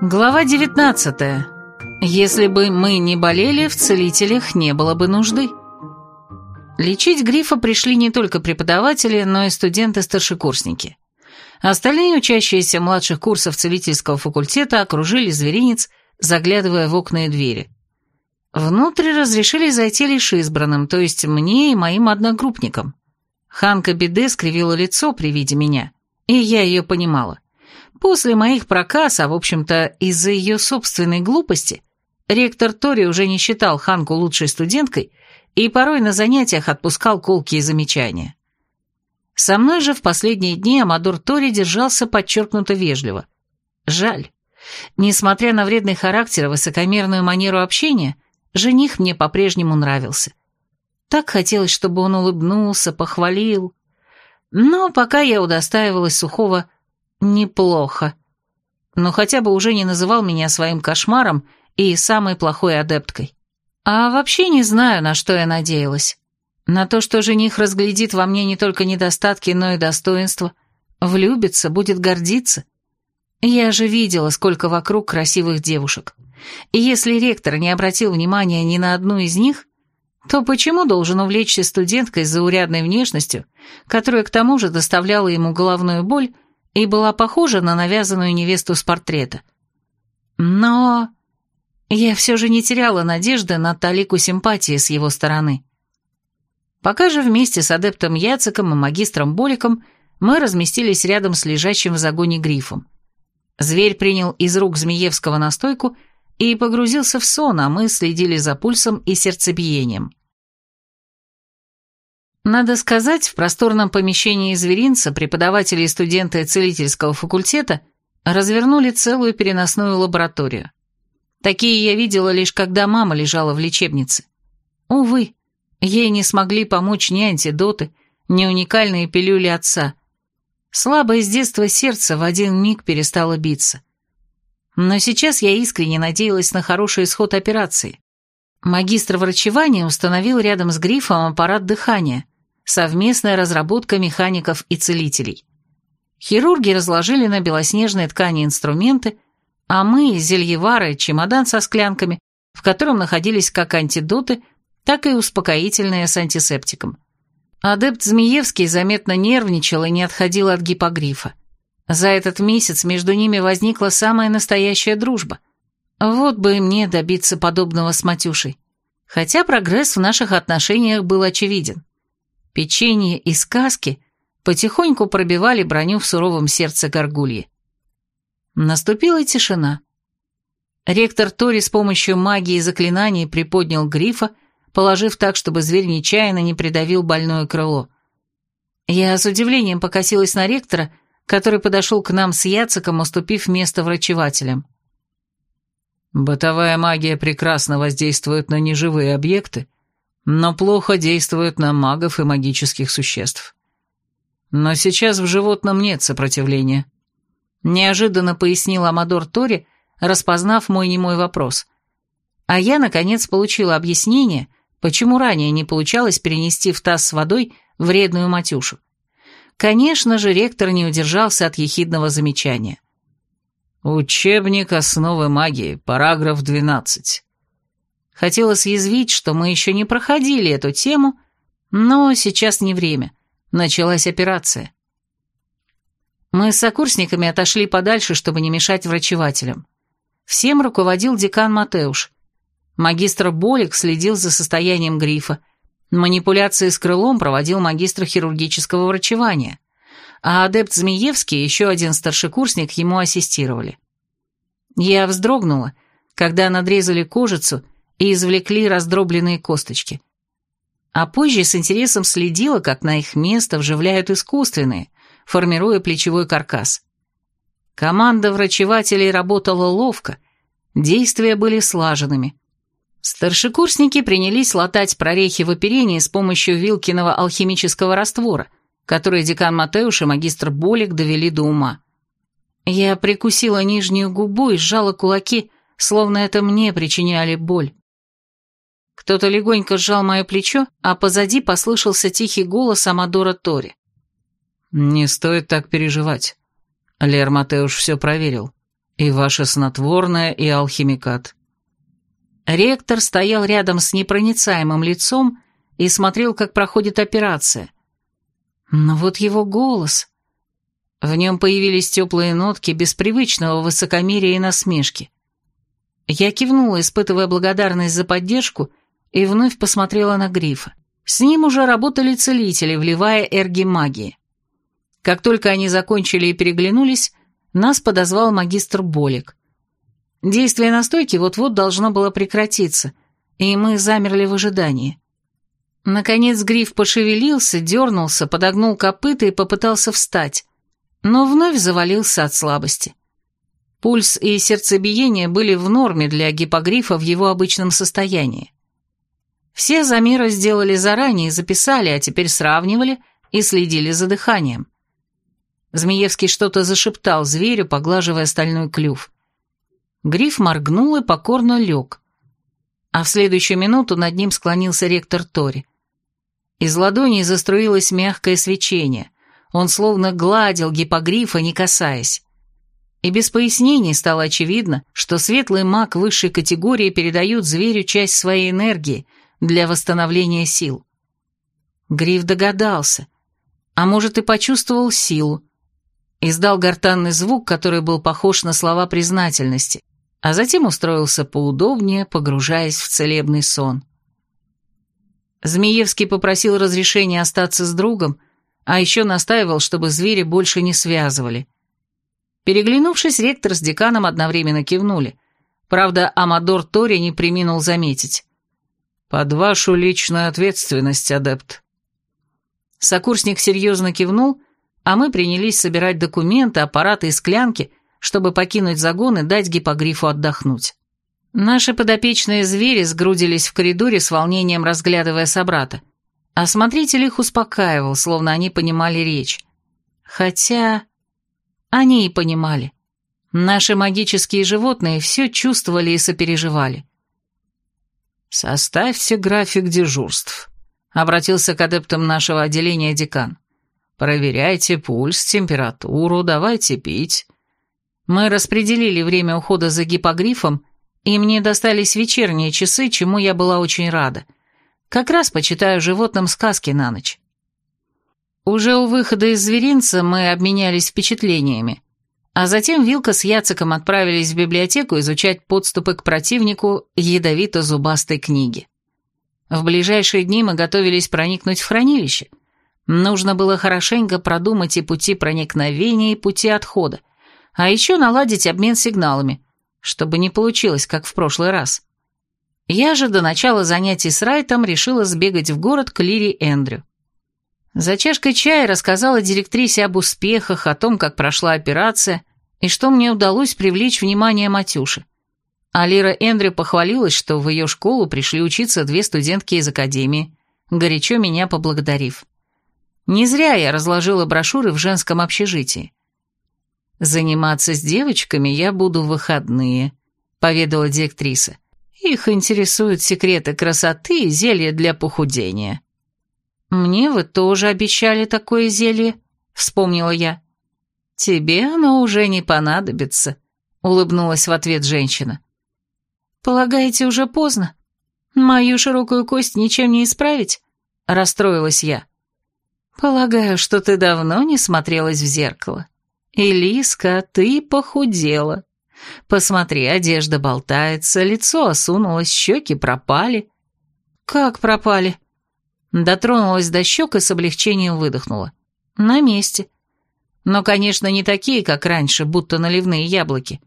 Глава 19. Если бы мы не болели, в целителях не было бы нужды. Лечить грифа пришли не только преподаватели, но и студенты-старшекурсники. Остальные учащиеся младших курсов целительского факультета окружили зверинец, заглядывая в окна и двери. Внутрь разрешили зайти лишь избранным, то есть мне и моим одногруппникам. Ханка Беде скривила лицо при виде меня, и я ее понимала. После моих проказ, а в общем-то из-за ее собственной глупости, ректор Тори уже не считал Ханку лучшей студенткой и порой на занятиях отпускал колки и замечания. Со мной же в последние дни Амадор Тори держался подчеркнуто вежливо. Жаль. Несмотря на вредный характер и высокомерную манеру общения, жених мне по-прежнему нравился. Так хотелось, чтобы он улыбнулся, похвалил. Но пока я удостаивалась сухого Неплохо. Но хотя бы уже не называл меня своим кошмаром и самой плохой адепткой. А вообще не знаю, на что я надеялась. На то, что жених разглядит во мне не только недостатки, но и достоинства. Влюбится, будет гордиться. Я же видела, сколько вокруг красивых девушек. И если ректор не обратил внимания ни на одну из них, то почему должен увлечься студенткой с заурядной внешностью, которая к тому же доставляла ему головную боль и была похожа на навязанную невесту с портрета. Но я все же не теряла надежды на талику симпатии с его стороны. Пока же вместе с адептом Яциком и магистром Боликом мы разместились рядом с лежащим в загоне грифом. Зверь принял из рук Змеевского настойку и погрузился в сон, а мы следили за пульсом и сердцебиением. Надо сказать, в просторном помещении зверинца преподаватели и студенты целительского факультета развернули целую переносную лабораторию. Такие я видела лишь когда мама лежала в лечебнице. Увы, ей не смогли помочь ни антидоты, ни уникальные пилюли отца. Слабое с детства сердце в один миг перестало биться. Но сейчас я искренне надеялась на хороший исход операции. Магистр врачевания установил рядом с грифом аппарат дыхания, совместная разработка механиков и целителей. Хирурги разложили на белоснежной ткани инструменты, а мы, зельевары, чемодан со склянками, в котором находились как антидоты, так и успокоительные с антисептиком. Адепт Змеевский заметно нервничал и не отходил от гипогрифа. За этот месяц между ними возникла самая настоящая дружба. Вот бы и мне добиться подобного с Матюшей. Хотя прогресс в наших отношениях был очевиден. Печенье и сказки потихоньку пробивали броню в суровом сердце горгульи. Наступила тишина. Ректор Тори с помощью магии и заклинаний приподнял грифа, положив так, чтобы зверь нечаянно не придавил больное крыло. Я с удивлением покосилась на ректора, который подошел к нам с Яциком, уступив место врачевателям. «Бытовая магия прекрасно воздействует на неживые объекты, но плохо действует на магов и магических существ. Но сейчас в животном нет сопротивления. Неожиданно пояснил Амадор Тори, распознав мой немой вопрос. А я, наконец, получила объяснение, почему ранее не получалось перенести в таз с водой вредную матюшу. Конечно же, ректор не удержался от ехидного замечания. «Учебник основы магии, параграф 12. Хотела съязвить, что мы еще не проходили эту тему, но сейчас не время. Началась операция. Мы с сокурсниками отошли подальше, чтобы не мешать врачевателям. Всем руководил декан Матеуш. Магистр Болик следил за состоянием грифа. Манипуляции с крылом проводил магистр хирургического врачевания. А адепт Змеевский и еще один старшекурсник ему ассистировали. Я вздрогнула, когда надрезали кожицу и извлекли раздробленные косточки. А позже с интересом следила, как на их место вживляют искусственные, формируя плечевой каркас. Команда врачевателей работала ловко, действия были слаженными. Старшекурсники принялись латать прорехи в оперении с помощью Вилкиного алхимического раствора, который декан Матеуш и магистр Болик довели до ума. Я прикусила нижнюю губу и сжала кулаки, словно это мне причиняли боль. Кто-то легонько сжал мое плечо, а позади послышался тихий голос Амадора Тори. «Не стоит так переживать. Лер Матеуш все проверил. И ваше снотворное, и алхимикат. Ректор стоял рядом с непроницаемым лицом и смотрел, как проходит операция. Но вот его голос... В нем появились теплые нотки беспривычного высокомерия и насмешки. Я кивнула, испытывая благодарность за поддержку, и вновь посмотрела на Грифа. С ним уже работали целители, вливая эрги магии. Как только они закончили и переглянулись, нас подозвал магистр Болик. Действие настойки вот-вот должно было прекратиться, и мы замерли в ожидании. Наконец гриф пошевелился, дернулся, подогнул копыта и попытался встать, но вновь завалился от слабости. Пульс и сердцебиение были в норме для гипогрифа в его обычном состоянии. Все замеры сделали заранее, записали, а теперь сравнивали и следили за дыханием. Змеевский что-то зашептал зверю, поглаживая стальной клюв. Гриф моргнул и покорно лег. А в следующую минуту над ним склонился ректор Тори. Из ладоней заструилось мягкое свечение. Он словно гладил гипогрифа, не касаясь. И без пояснений стало очевидно, что светлый маг высшей категории передает зверю часть своей энергии для восстановления сил. Гриф догадался, а может и почувствовал силу, издал гортанный звук, который был похож на слова признательности, а затем устроился поудобнее, погружаясь в целебный сон. Змеевский попросил разрешения остаться с другом, а еще настаивал, чтобы звери больше не связывали. Переглянувшись, ректор с деканом одновременно кивнули. Правда, Амадор Тори не приминул заметить. «Под вашу личную ответственность, адепт». Сокурсник серьезно кивнул, а мы принялись собирать документы, аппараты и склянки, чтобы покинуть загон и дать гипогрифу отдохнуть. Наши подопечные звери сгрудились в коридоре с волнением, разглядывая собрата. А смотритель их успокаивал, словно они понимали речь. Хотя... Они и понимали. Наши магические животные все чувствовали и сопереживали. «Составьте график дежурств», — обратился к адептам нашего отделения декан. Проверяйте пульс, температуру, давайте пить. Мы распределили время ухода за гипогрифом, и мне достались вечерние часы, чему я была очень рада. Как раз почитаю животным сказки на ночь. Уже у выхода из зверинца мы обменялись впечатлениями, а затем Вилка с Яциком отправились в библиотеку изучать подступы к противнику ядовито-зубастой книги. В ближайшие дни мы готовились проникнуть в хранилище, Нужно было хорошенько продумать и пути проникновения, и пути отхода, а еще наладить обмен сигналами, чтобы не получилось, как в прошлый раз. Я же до начала занятий с Райтом решила сбегать в город к Лире Эндрю. За чашкой чая рассказала директрисе об успехах, о том, как прошла операция, и что мне удалось привлечь внимание Матюши. А Лира Эндрю похвалилась, что в ее школу пришли учиться две студентки из академии, горячо меня поблагодарив. Не зря я разложила брошюры в женском общежитии. «Заниматься с девочками я буду в выходные», — поведала директриса. «Их интересуют секреты красоты и зелья для похудения». «Мне вы тоже обещали такое зелье», — вспомнила я. «Тебе оно уже не понадобится», — улыбнулась в ответ женщина. «Полагаете, уже поздно? Мою широкую кость ничем не исправить?» — расстроилась я. «Полагаю, что ты давно не смотрелась в зеркало. Элиска, ты похудела. Посмотри, одежда болтается, лицо осунулось, щеки пропали». «Как пропали?» Дотронулась до щек и с облегчением выдохнула. «На месте. Но, конечно, не такие, как раньше, будто наливные яблоки».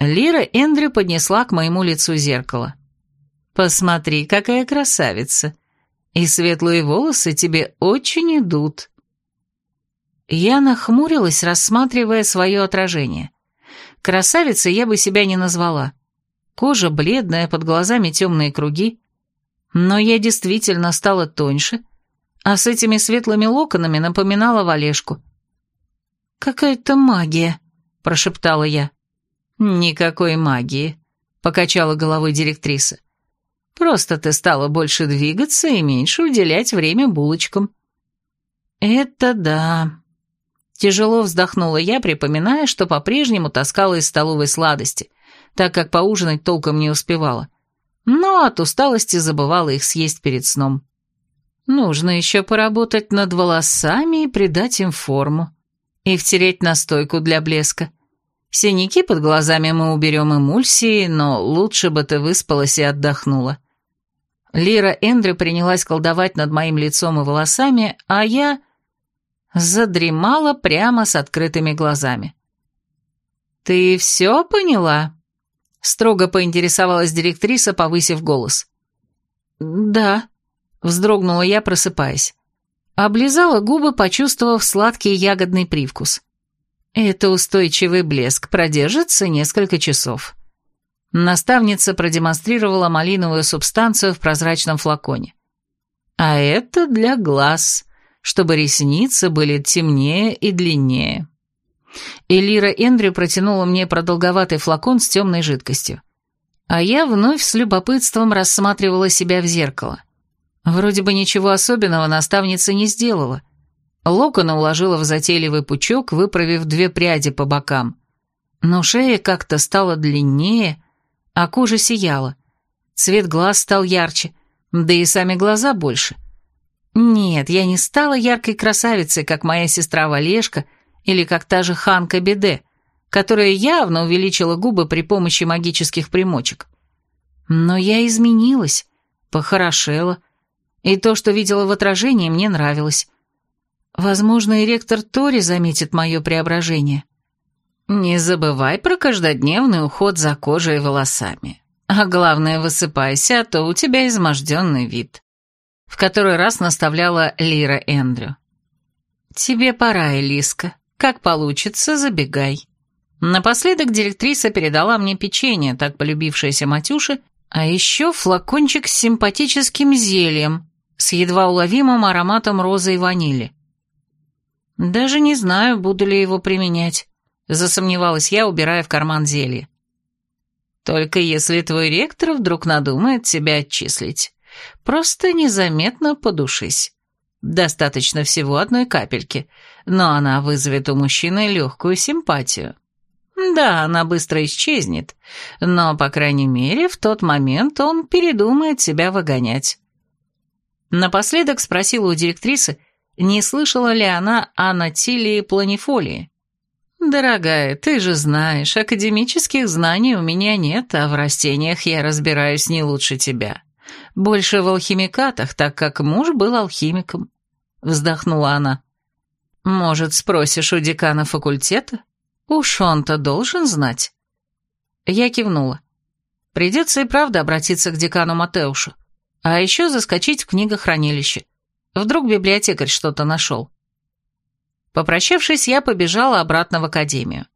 Лира Эндрю поднесла к моему лицу зеркало. «Посмотри, какая красавица!» и светлые волосы тебе очень идут». Я нахмурилась, рассматривая свое отражение. Красавицей я бы себя не назвала. Кожа бледная, под глазами темные круги. Но я действительно стала тоньше, а с этими светлыми локонами напоминала Валешку. «Какая-то магия», — прошептала я. «Никакой магии», — покачала головой директриса. Просто ты стала больше двигаться и меньше уделять время булочкам». «Это да». Тяжело вздохнула я, припоминая, что по-прежнему таскала из столовой сладости, так как поужинать толком не успевала. Но от усталости забывала их съесть перед сном. Нужно еще поработать над волосами и придать им форму. И втереть настойку для блеска. Синяки под глазами мы уберем эмульсией, но лучше бы ты выспалась и отдохнула. Лира Эндрю принялась колдовать над моим лицом и волосами, а я задремала прямо с открытыми глазами. «Ты все поняла?» — строго поинтересовалась директриса, повысив голос. «Да», — вздрогнула я, просыпаясь. Облизала губы, почувствовав сладкий ягодный привкус. Это устойчивый блеск продержится несколько часов. Наставница продемонстрировала малиновую субстанцию в прозрачном флаконе. А это для глаз, чтобы ресницы были темнее и длиннее. Элира Эндрю протянула мне продолговатый флакон с темной жидкостью. А я вновь с любопытством рассматривала себя в зеркало. Вроде бы ничего особенного наставница не сделала — Локона уложила в затейливый пучок, выправив две пряди по бокам. Но шея как-то стала длиннее, а кожа сияла. Цвет глаз стал ярче, да и сами глаза больше. Нет, я не стала яркой красавицей, как моя сестра Валешка или как та же Ханка Беде, которая явно увеличила губы при помощи магических примочек. Но я изменилась, похорошела, и то, что видела в отражении, мне нравилось. Возможно, и ректор Тори заметит мое преображение. Не забывай про каждодневный уход за кожей и волосами. А главное, высыпайся, а то у тебя изможденный вид. В который раз наставляла Лира Эндрю. Тебе пора, Элиска. Как получится, забегай. Напоследок директриса передала мне печенье, так полюбившееся Матюше, а еще флакончик с симпатическим зельем, с едва уловимым ароматом розы и ванили. «Даже не знаю, буду ли его применять», — засомневалась я, убирая в карман зелье. «Только если твой ректор вдруг надумает тебя отчислить. Просто незаметно подушись. Достаточно всего одной капельки, но она вызовет у мужчины легкую симпатию. Да, она быстро исчезнет, но, по крайней мере, в тот момент он передумает себя выгонять». Напоследок спросила у директрисы, не слышала ли она о натилии планифолии. «Дорогая, ты же знаешь, академических знаний у меня нет, а в растениях я разбираюсь не лучше тебя. Больше в алхимикатах, так как муж был алхимиком», — вздохнула она. «Может, спросишь у декана факультета? Уж он-то должен знать». Я кивнула. Придется и правда обратиться к декану Матеушу, а еще заскочить в книгохранилище. Вдруг библиотекарь что-то нашел. Попрощавшись, я побежала обратно в академию.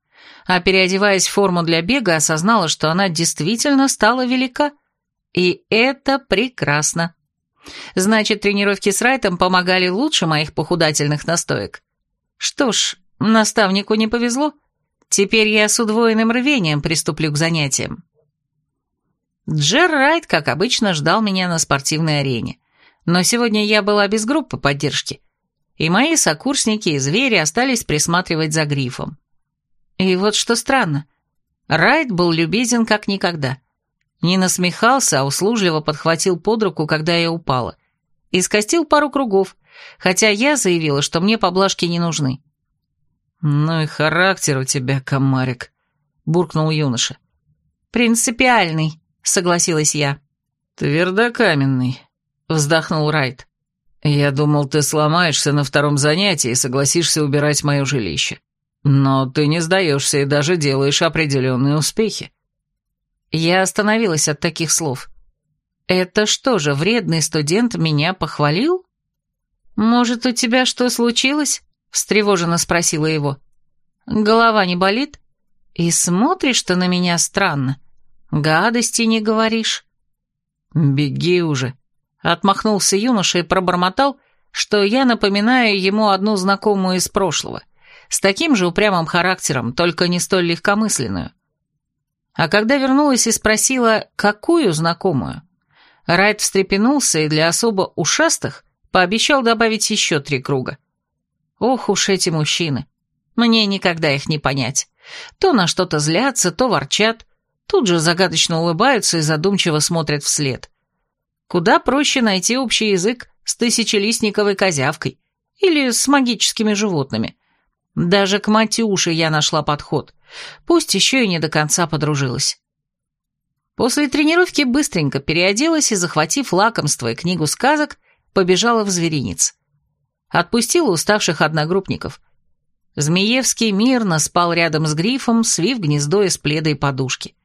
А переодеваясь в форму для бега, осознала, что она действительно стала велика. И это прекрасно. Значит, тренировки с Райтом помогали лучше моих похудательных настоек. Что ж, наставнику не повезло. Теперь я с удвоенным рвением приступлю к занятиям. Джер Райт, как обычно, ждал меня на спортивной арене. Но сегодня я была без группы поддержки, и мои сокурсники и звери остались присматривать за грифом. И вот что странно, Райт был любезен как никогда. Не насмехался, а услужливо подхватил под руку, когда я упала, и скостил пару кругов, хотя я заявила, что мне поблажки не нужны. «Ну и характер у тебя, комарик», — буркнул юноша. «Принципиальный», — согласилась я. «Твердокаменный», вздохнул Райт. «Я думал, ты сломаешься на втором занятии и согласишься убирать мое жилище. Но ты не сдаешься и даже делаешь определенные успехи». Я остановилась от таких слов. «Это что же, вредный студент меня похвалил?» «Может, у тебя что случилось?» — встревоженно спросила его. «Голова не болит? И смотришь ты на меня странно. Гадости не говоришь». «Беги уже», Отмахнулся юноша и пробормотал, что я напоминаю ему одну знакомую из прошлого, с таким же упрямым характером, только не столь легкомысленную. А когда вернулась и спросила, какую знакомую, Райт встрепенулся и для особо ушастых пообещал добавить еще три круга. Ох уж эти мужчины. Мне никогда их не понять. То на что-то злятся, то ворчат, тут же загадочно улыбаются и задумчиво смотрят вслед. Куда проще найти общий язык с тысячелистниковой козявкой или с магическими животными. Даже к Матюше я нашла подход, пусть еще и не до конца подружилась. После тренировки быстренько переоделась и, захватив лакомство и книгу сказок, побежала в зверинец. Отпустила уставших одногруппников. Змеевский мирно спал рядом с грифом, свив гнездо из пледа и подушки.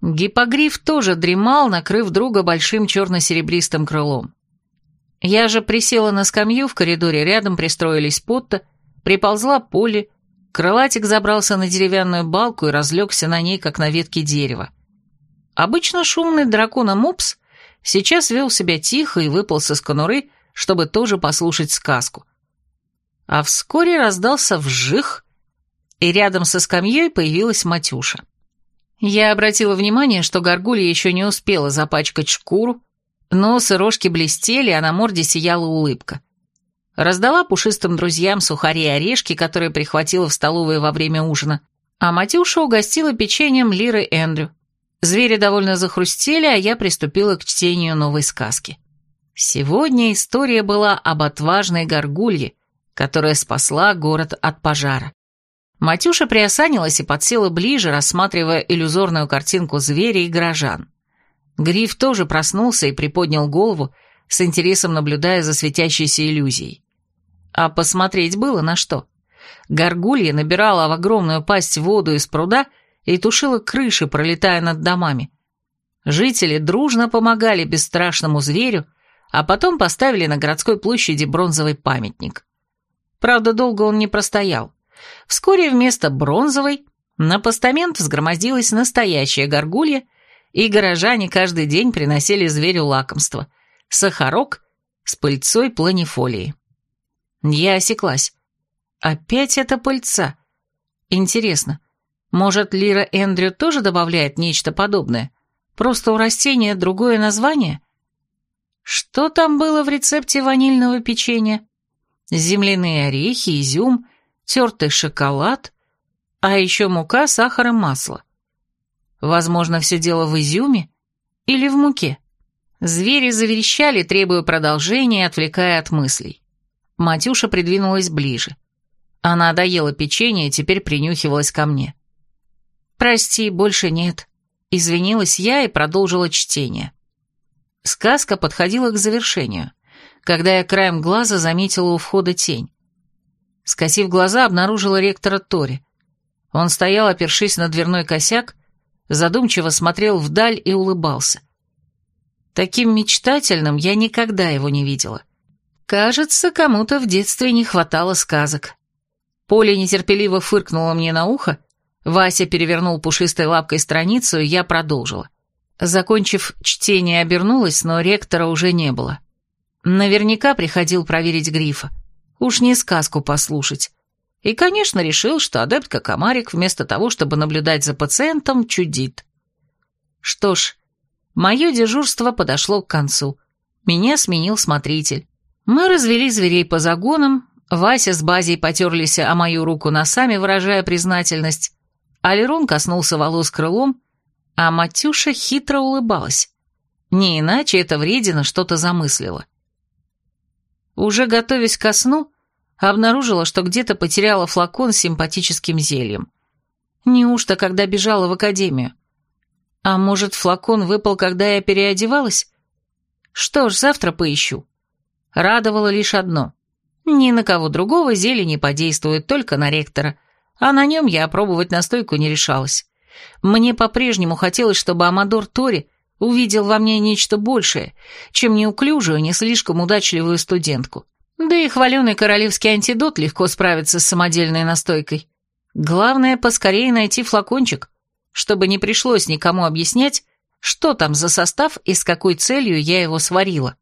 Гипогриф тоже дремал, накрыв друга большим черно-серебристым крылом. Я же присела на скамью в коридоре, рядом пристроились Потта, приползла Полли, крылатик забрался на деревянную балку и разлегся на ней, как на ветке дерева. Обычно шумный дракона Мопс сейчас вел себя тихо и выполз из конуры, чтобы тоже послушать сказку. А вскоре раздался вжих, и рядом со скамьей появилась Матюша. Я обратила внимание, что горгулья еще не успела запачкать шкуру, Нос и рожки блестели, а на морде сияла улыбка. Раздала пушистым друзьям сухари и орешки, которые прихватила в столовой во время ужина, а Матюша угостила печеньем Лиры Эндрю. Звери довольно захрустели, а я приступила к чтению новой сказки. Сегодня история была об отважной горгулье, которая спасла город от пожара. Матюша приосанилась и подсела ближе, рассматривая иллюзорную картинку зверя и горожан. Гриф тоже проснулся и приподнял голову, с интересом наблюдая за светящейся иллюзией. А посмотреть было на что. Горгулья набирала в огромную пасть воду из пруда и тушила крыши, пролетая над домами. Жители дружно помогали бесстрашному зверю, а потом поставили на городской площади бронзовый памятник. Правда, долго он не простоял. Вскоре вместо бронзовой на постамент взгромоздилась настоящая горгулья и горожане каждый день приносили зверю лакомство – сахарок с пыльцой планифолии. Я осеклась. Опять это пыльца. Интересно, может, Лира Эндрю тоже добавляет нечто подобное? Просто у растения другое название? Что там было в рецепте ванильного печенья? Земляные орехи, изюм, тертый шоколад, а еще мука, сахар и масло. Возможно, все дело в изюме или в муке. Звери заверещали, требуя продолжения, отвлекая от мыслей. Матюша придвинулась ближе. Она доела печенье и теперь принюхивалась ко мне. «Прости, больше нет», — извинилась я и продолжила чтение. Сказка подходила к завершению, когда я краем глаза заметила у входа тень. Скосив глаза, обнаружила ректора Тори. Он стоял, опершись на дверной косяк, задумчиво смотрел вдаль и улыбался. Таким мечтательным я никогда его не видела. Кажется, кому-то в детстве не хватало сказок. Поля нетерпеливо фыркнула мне на ухо, Вася перевернул пушистой лапкой страницу, и я продолжила. Закончив чтение, обернулась, но ректора уже не было. Наверняка приходил проверить грифа. Уж не сказку послушать. И, конечно, решил, что адептка Комарик вместо того, чтобы наблюдать за пациентом, чудит. Что ж, мое дежурство подошло к концу. Меня сменил смотритель. Мы развели зверей по загонам, Вася с Базей потерлись о мою руку носами, выражая признательность, Алерон коснулся волос крылом, а Матюша хитро улыбалась. Не иначе это вредина что-то замыслила. Уже готовясь ко сну, обнаружила, что где-то потеряла флакон с симпатическим зельем. Неужто, когда бежала в академию? А может, флакон выпал, когда я переодевалась? Что ж, завтра поищу. Радовало лишь одно. Ни на кого другого зелье не подействует, только на ректора, а на нем я опробовать настойку не решалась. Мне по-прежнему хотелось, чтобы Амадор Тори увидел во мне нечто большее, чем неуклюжую, не слишком удачливую студентку. Да и хваленый королевский антидот легко справится с самодельной настойкой. Главное, поскорее найти флакончик, чтобы не пришлось никому объяснять, что там за состав и с какой целью я его сварила.